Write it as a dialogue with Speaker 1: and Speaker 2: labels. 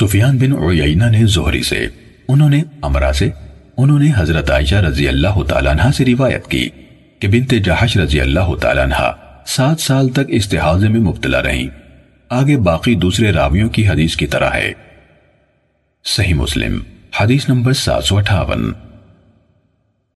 Speaker 1: سفیان بن عیینہ نے زہری سے، انہوں نے امرہ سے، انہوں نے حضرت عائشہ رضی اللہ تعالیٰ عنہ سے روایت کی کہ بنت جہش رضی اللہ تعالیٰ عنہ سات سال تک استحاضے میں مبتلا رہیں۔ آگے باقی دوسرے راویوں کی حدیث کی طرح ہے۔ صحیح مسلم، حدیث نمبر سات سو اٹھاون۔